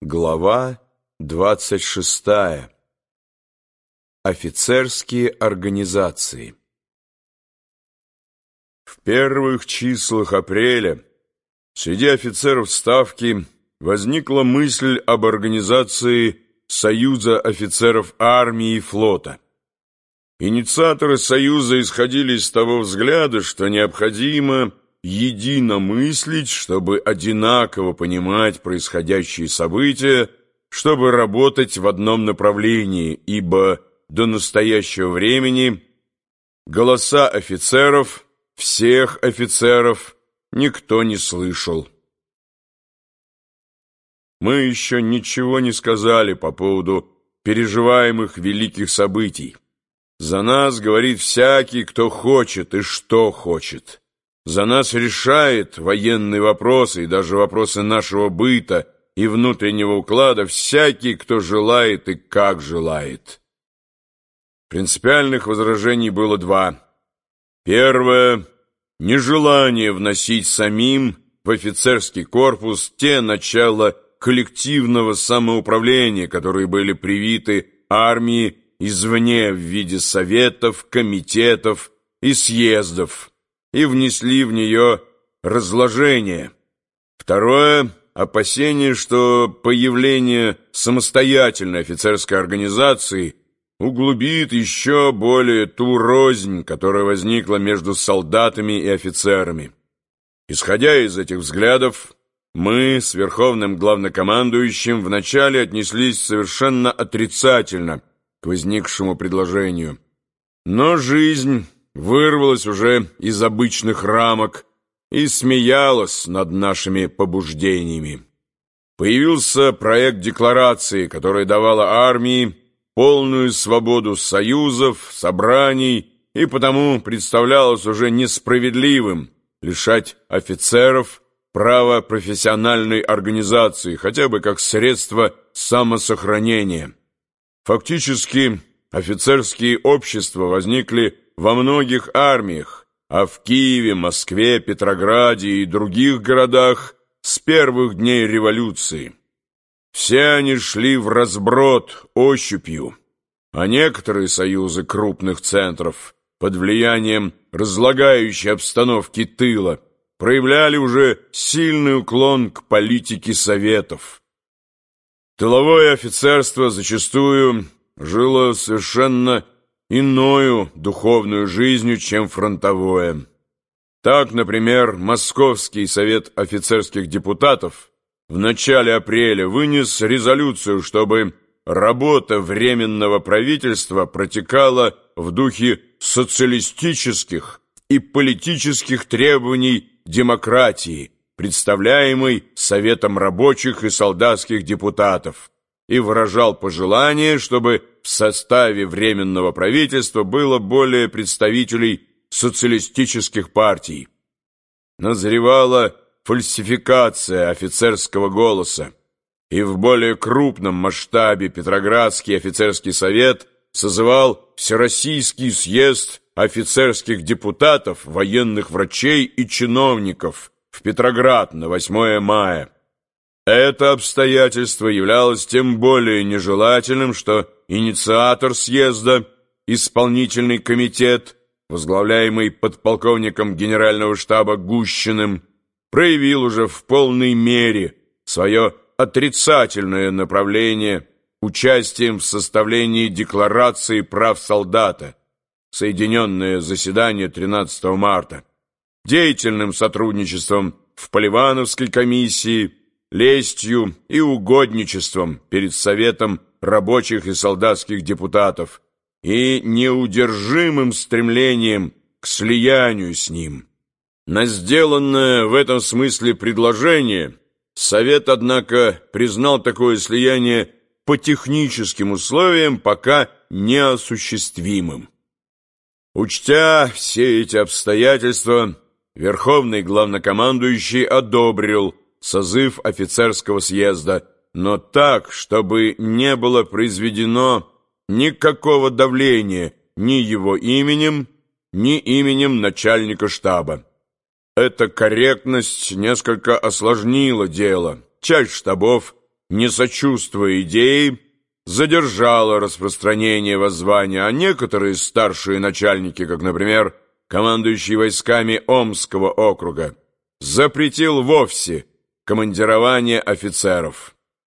Глава двадцать шестая. Офицерские организации. В первых числах апреля среди офицеров Ставки возникла мысль об организации Союза офицеров армии и флота. Инициаторы Союза исходили из того взгляда, что необходимо единомыслить, чтобы одинаково понимать происходящие события, чтобы работать в одном направлении, ибо до настоящего времени голоса офицеров, всех офицеров, никто не слышал. Мы еще ничего не сказали по поводу переживаемых великих событий. За нас говорит всякий, кто хочет и что хочет за нас решает военные вопросы и даже вопросы нашего быта и внутреннего уклада всякий, кто желает и как желает. Принципиальных возражений было два. Первое – нежелание вносить самим в офицерский корпус те начала коллективного самоуправления, которые были привиты армии извне в виде советов, комитетов и съездов и внесли в нее разложение. Второе – опасение, что появление самостоятельной офицерской организации углубит еще более ту рознь, которая возникла между солдатами и офицерами. Исходя из этих взглядов, мы с Верховным Главнокомандующим вначале отнеслись совершенно отрицательно к возникшему предложению. Но жизнь вырвалась уже из обычных рамок и смеялась над нашими побуждениями. Появился проект декларации, которая давала армии полную свободу союзов, собраний, и потому представлялось уже несправедливым лишать офицеров права профессиональной организации, хотя бы как средство самосохранения. Фактически офицерские общества возникли во многих армиях, а в Киеве, Москве, Петрограде и других городах с первых дней революции. Все они шли в разброд ощупью, а некоторые союзы крупных центров под влиянием разлагающей обстановки тыла проявляли уже сильный уклон к политике советов. Тыловое офицерство зачастую жило совершенно иною духовную жизнью, чем фронтовое. Так, например, Московский совет офицерских депутатов в начале апреля вынес резолюцию, чтобы работа Временного правительства протекала в духе социалистических и политических требований демократии, представляемой Советом рабочих и солдатских депутатов, и выражал пожелание, чтобы в составе Временного правительства было более представителей социалистических партий. Назревала фальсификация офицерского голоса, и в более крупном масштабе Петроградский офицерский совет созывал Всероссийский съезд офицерских депутатов, военных врачей и чиновников в Петроград на 8 мая. Это обстоятельство являлось тем более нежелательным, что инициатор съезда, исполнительный комитет, возглавляемый подполковником генерального штаба Гущиным, проявил уже в полной мере свое отрицательное направление участием в составлении Декларации прав солдата, соединенное заседание 13 марта, деятельным сотрудничеством в Поливановской комиссии, лестью и угодничеством перед Советом рабочих и солдатских депутатов и неудержимым стремлением к слиянию с ним. На сделанное в этом смысле предложение Совет, однако, признал такое слияние по техническим условиям пока неосуществимым. Учтя все эти обстоятельства, Верховный Главнокомандующий одобрил созыв офицерского съезда, но так, чтобы не было произведено никакого давления ни его именем, ни именем начальника штаба. Эта корректность несколько осложнила дело. Часть штабов не сочувствуя идее, задержало распространение воззвания, а некоторые старшие начальники, как, например, командующий войсками Омского округа, запретил вовсе командирование офицеров.